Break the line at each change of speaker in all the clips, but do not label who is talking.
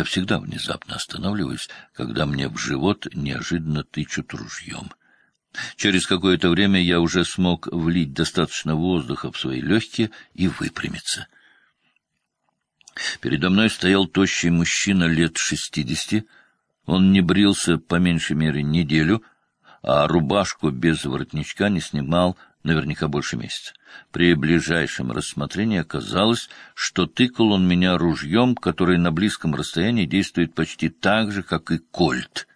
Я всегда внезапно останавливаюсь, когда мне в живот неожиданно тычут ружьем. Через какое-то время я уже смог влить достаточно воздуха в свои легкие и выпрямиться. Передо мной стоял тощий мужчина лет шестидесяти. Он не брился по меньшей мере неделю, а рубашку без воротничка не снимал наверняка больше месяца. При ближайшем рассмотрении оказалось, что тыкал он меня ружьем, которое на близком расстоянии действует почти так же, как и кольт.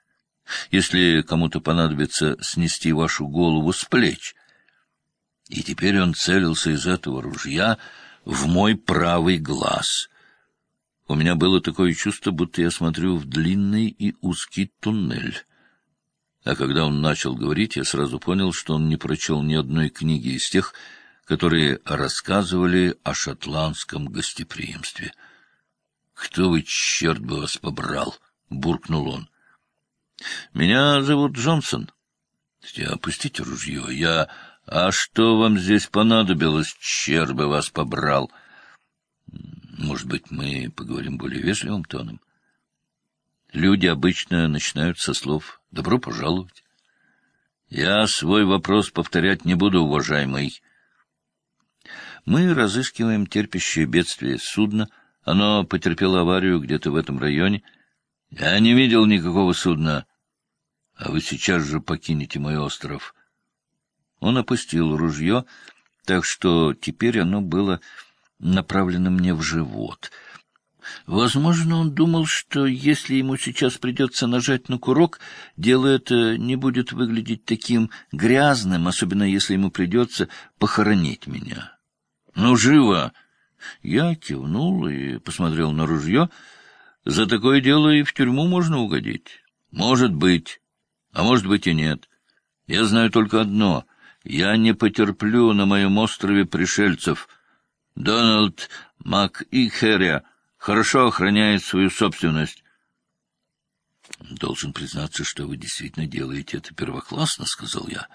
Если кому-то понадобится снести вашу голову с плеч. И теперь он целился из этого ружья в мой правый глаз. У меня было такое чувство, будто я смотрю в длинный и узкий туннель. А когда он начал говорить, я сразу понял, что он не прочел ни одной книги из тех, которые рассказывали о шотландском гостеприимстве. — Кто вы, черт бы вас побрал? — буркнул он. — Меня зовут Джонсон. — Опустите ружье. Я... А что вам здесь понадобилось, черт бы вас побрал? Может быть, мы поговорим более вежливым тоном? Люди обычно начинают со слов «добро пожаловать». Я свой вопрос повторять не буду, уважаемый. Мы разыскиваем терпящее бедствие судно. Оно потерпело аварию где-то в этом районе. Я не видел никакого судна. А вы сейчас же покинете мой остров. Он опустил ружье, так что теперь оно было направлено мне в живот — Возможно, он думал, что если ему сейчас придется нажать на курок, дело это не будет выглядеть таким грязным, особенно если ему придется похоронить меня. — Ну, живо! Я кивнул и посмотрел на ружье. За такое дело и в тюрьму можно угодить. Может быть, а может быть и нет. Я знаю только одно — я не потерплю на моем острове пришельцев. Дональд МакИхеря хорошо охраняет свою собственность. «Должен признаться, что вы действительно делаете это первоклассно», — сказал я.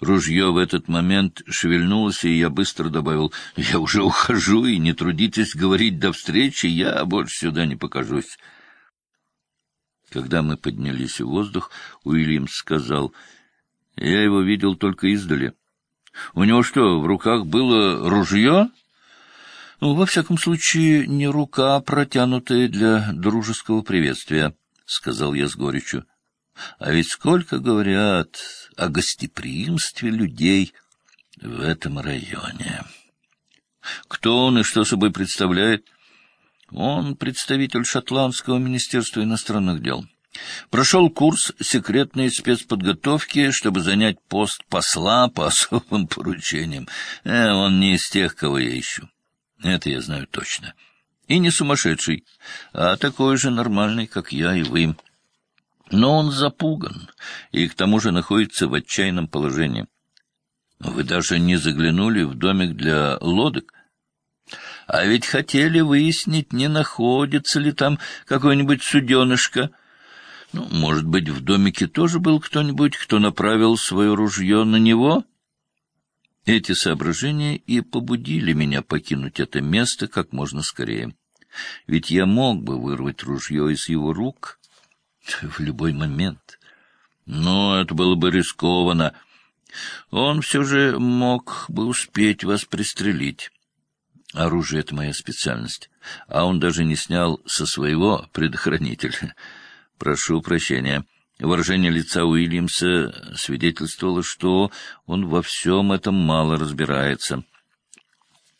Ружье в этот момент шевельнулось, и я быстро добавил, «Я уже ухожу, и не трудитесь говорить до встречи, я больше сюда не покажусь». Когда мы поднялись в воздух, Уильямс сказал, «Я его видел только издали. У него что, в руках было ружье?» Ну, во всяком случае, не рука, протянутая для дружеского приветствия, — сказал я с горечью. А ведь сколько говорят о гостеприимстве людей в этом районе. Кто он и что собой представляет? Он представитель шотландского министерства иностранных дел. Прошел курс секретной спецподготовки, чтобы занять пост посла по особым поручениям. Э, он не из тех, кого я ищу. Это я знаю точно. И не сумасшедший, а такой же нормальный, как я и вы. Но он запуган и к тому же находится в отчаянном положении. Вы даже не заглянули в домик для лодок. А ведь хотели выяснить, не находится ли там какой-нибудь суденышко. Ну, может быть, в домике тоже был кто-нибудь, кто направил свое ружье на него?» Эти соображения и побудили меня покинуть это место как можно скорее. Ведь я мог бы вырвать ружье из его рук в любой момент. Но это было бы рискованно. Он все же мог бы успеть вас пристрелить. Оружие — это моя специальность, а он даже не снял со своего предохранителя. Прошу прощения. Выражение лица Уильямса свидетельствовало, что он во всем этом мало разбирается.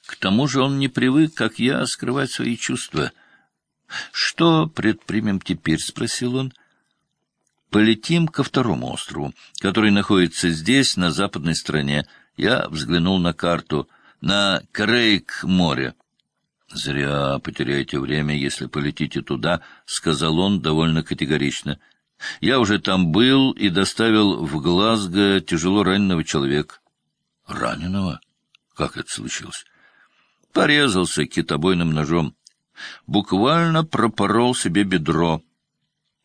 К тому же он не привык, как я, скрывать свои чувства. «Что предпримем теперь?» — спросил он. «Полетим ко второму острову, который находится здесь, на западной стороне». Я взглянул на карту. «На Крейг-море». «Зря потеряете время, если полетите туда», — сказал он довольно категорично. — я уже там был и доставил в Глазго тяжело раненого человека. — Раненого? Как это случилось? Порезался китобойным ножом. Буквально пропорол себе бедро.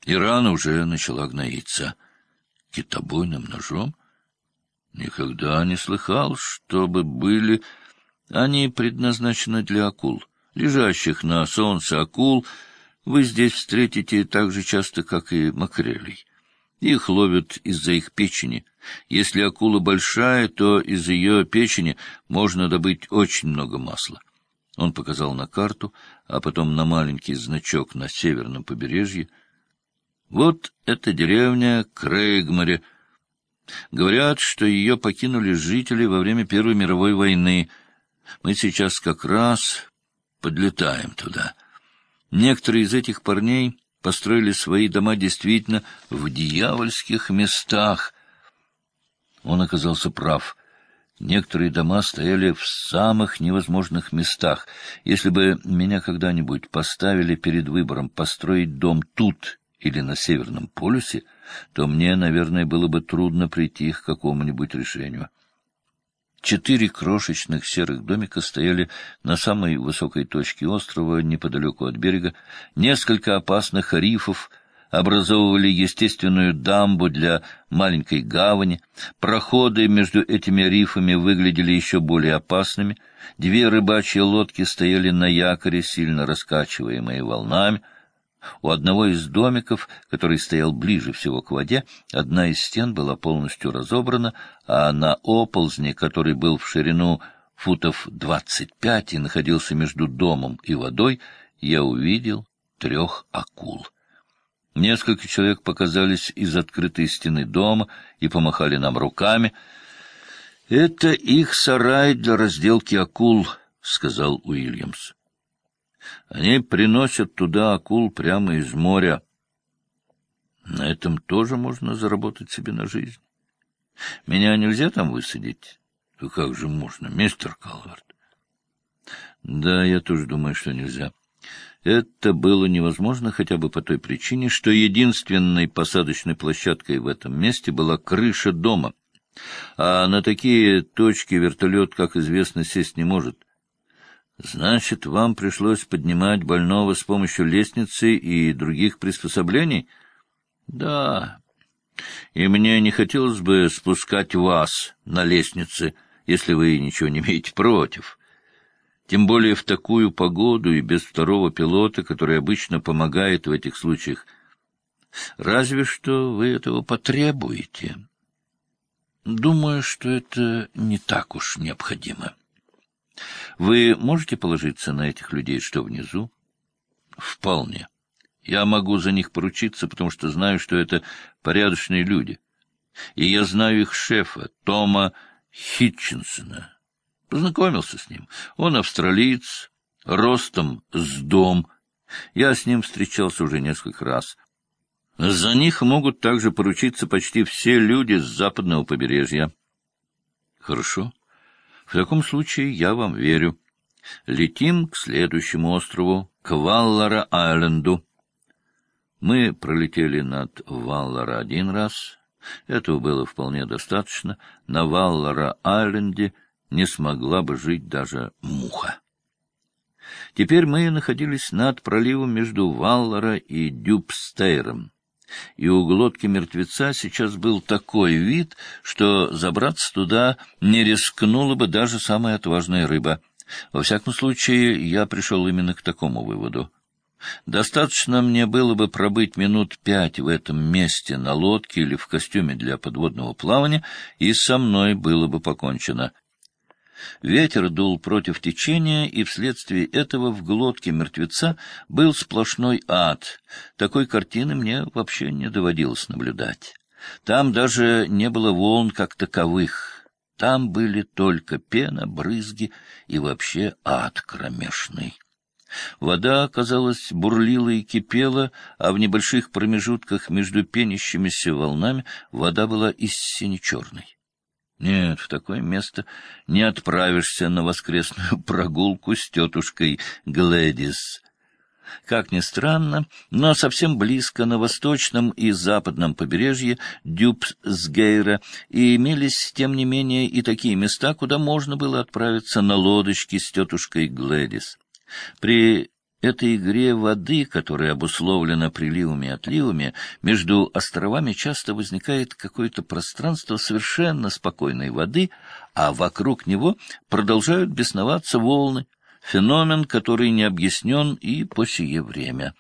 И рана уже начала гноиться. Китобойным ножом? Никогда не слыхал, чтобы были... Они предназначены для акул, лежащих на солнце акул, вы здесь встретите так же часто, как и макрелей. Их ловят из-за их печени. Если акула большая, то из ее печени можно добыть очень много масла. Он показал на карту, а потом на маленький значок на северном побережье. Вот эта деревня Крейгморе. Говорят, что ее покинули жители во время Первой мировой войны. Мы сейчас как раз подлетаем туда. Некоторые из этих парней построили свои дома действительно в дьявольских местах. Он оказался прав. Некоторые дома стояли в самых невозможных местах. Если бы меня когда-нибудь поставили перед выбором построить дом тут или на Северном полюсе, то мне, наверное, было бы трудно прийти к какому-нибудь решению. Четыре крошечных серых домика стояли на самой высокой точке острова, неподалеку от берега. Несколько опасных рифов образовывали естественную дамбу для маленькой гавани. Проходы между этими рифами выглядели еще более опасными. Две рыбачьи лодки стояли на якоре, сильно раскачиваемые волнами — у одного из домиков, который стоял ближе всего к воде, одна из стен была полностью разобрана, а на оползне, который был в ширину футов двадцать пять и находился между домом и водой, я увидел трех акул. Несколько человек показались из открытой стены дома и помахали нам руками. — Это их сарай для разделки акул, — сказал Уильямс. Они приносят туда акул прямо из моря. На этом тоже можно заработать себе на жизнь. Меня нельзя там высадить? Да как же можно, мистер Калверт? Да, я тоже думаю, что нельзя. Это было невозможно хотя бы по той причине, что единственной посадочной площадкой в этом месте была крыша дома. А на такие точки вертолет, как известно, сесть не может. Значит, вам пришлось поднимать больного с помощью лестницы и других приспособлений? Да. И мне не хотелось бы спускать вас на лестнице, если вы ничего не имеете против. Тем более в такую погоду и без второго пилота, который обычно помогает в этих случаях. Разве что вы этого потребуете. Думаю, что это не так уж необходимо. Вы можете положиться на этих людей, что внизу? Вполне. Я могу за них поручиться, потому что знаю, что это порядочные люди. И я знаю их шефа, Тома Хитчинсона. Познакомился с ним. Он австралиец, ростом с дом. Я с ним встречался уже несколько раз. За них могут также поручиться почти все люди с западного побережья. Хорошо. В таком случае я вам верю. Летим к следующему острову, к Валлара-Айленду. Мы пролетели над Валлара один раз. Этого было вполне достаточно. На Валлара-Айленде не смогла бы жить даже муха. Теперь мы находились над проливом между Валлара и Дюбстейром и у глотки мертвеца сейчас был такой вид, что забраться туда не рискнула бы даже самая отважная рыба. Во всяком случае, я пришел именно к такому выводу. Достаточно мне было бы пробыть минут пять в этом месте на лодке или в костюме для подводного плавания, и со мной было бы покончено. Ветер дул против течения, и вследствие этого в глотке мертвеца был сплошной ад. Такой картины мне вообще не доводилось наблюдать. Там даже не было волн как таковых. Там были только пена, брызги и вообще ад кромешный. Вода, казалось, бурлила и кипела, а в небольших промежутках между пенящимися волнами вода была истинно черной. Нет, в такое место не отправишься на воскресную прогулку с тетушкой Глэдис. Как ни странно, но совсем близко на восточном и западном побережье Дюбсгейра имелись, тем не менее, и такие места, куда можно было отправиться на лодочке с тетушкой Глэдис. При этой игре воды, которая обусловлена приливами и отливами, между островами часто возникает какое-то пространство совершенно спокойной воды, а вокруг него продолжают бесноваться волны, феномен, который не объяснен и по сие время.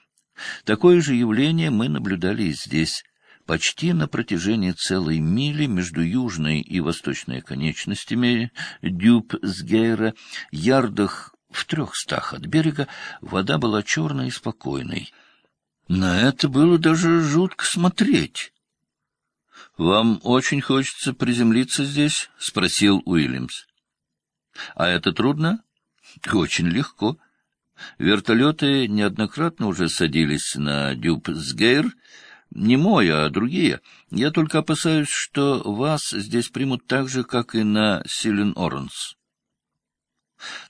Такое же явление мы наблюдали и здесь. Почти на протяжении целой мили между южной и восточной конечностями Дюбсгейра, ярдах в трехстах от берега, вода была черной и спокойной. На это было даже жутко смотреть. — Вам очень хочется приземлиться здесь? — спросил Уильямс. — А это трудно? — Очень легко. Вертолеты неоднократно уже садились на Дюбсгейр, не мой, а другие. Я только опасаюсь, что вас здесь примут так же, как и на Силен-Оранс.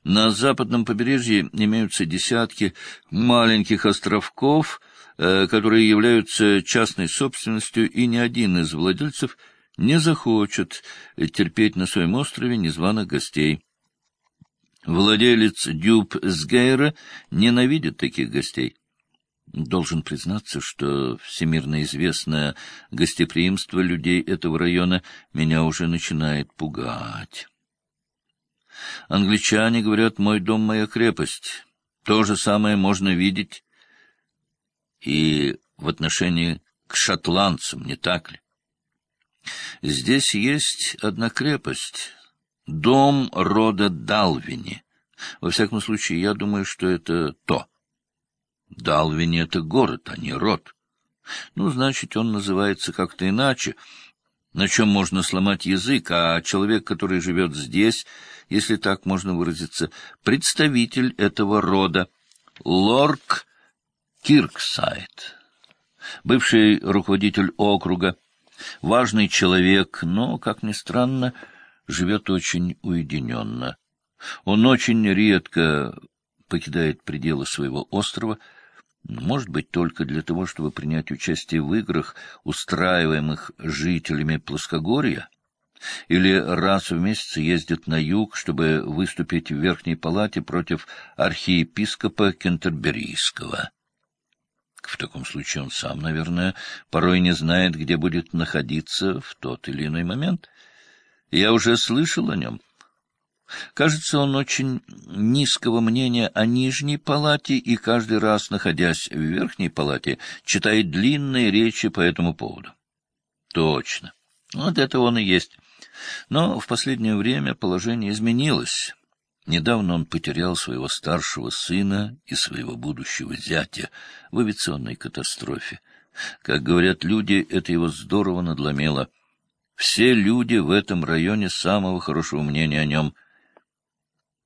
На западном побережье имеются десятки маленьких островков, э, которые являются частной собственностью, и ни один из владельцев не захочет терпеть на своем острове незваных гостей. Владелец Дюб Сгейра ненавидит таких гостей. Должен признаться, что всемирно известное гостеприимство людей этого района меня уже начинает пугать. Англичане говорят, мой дом — моя крепость. То же самое можно видеть и в отношении к шотландцам, не так ли? Здесь есть одна крепость — дом рода Далвини. Во всяком случае, я думаю, что это то. Далвини — это город, а не род. Ну, значит, он называется как-то иначе, на чем можно сломать язык, а человек, который живет здесь, если так можно выразиться, представитель этого рода, Лорк Кирксайд, бывший руководитель округа, важный человек, но, как ни странно, живет очень уединенно. Он очень редко покидает пределы своего острова, может быть, только для того, чтобы принять участие в играх, устраиваемых жителями Плоскогорья, или раз в месяц ездит на юг, чтобы выступить в Верхней Палате против архиепископа Кентерберийского. В таком случае он сам, наверное, порой не знает, где будет находиться в тот или иной момент. Я уже слышал о нем. Кажется, он очень низкого мнения о нижней палате и каждый раз, находясь в верхней палате, читает длинные речи по этому поводу. Точно. Вот это он и есть. Но в последнее время положение изменилось. Недавно он потерял своего старшего сына и своего будущего зятя в авиационной катастрофе. Как говорят люди, это его здорово надломило. Все люди в этом районе самого хорошего мнения о нем —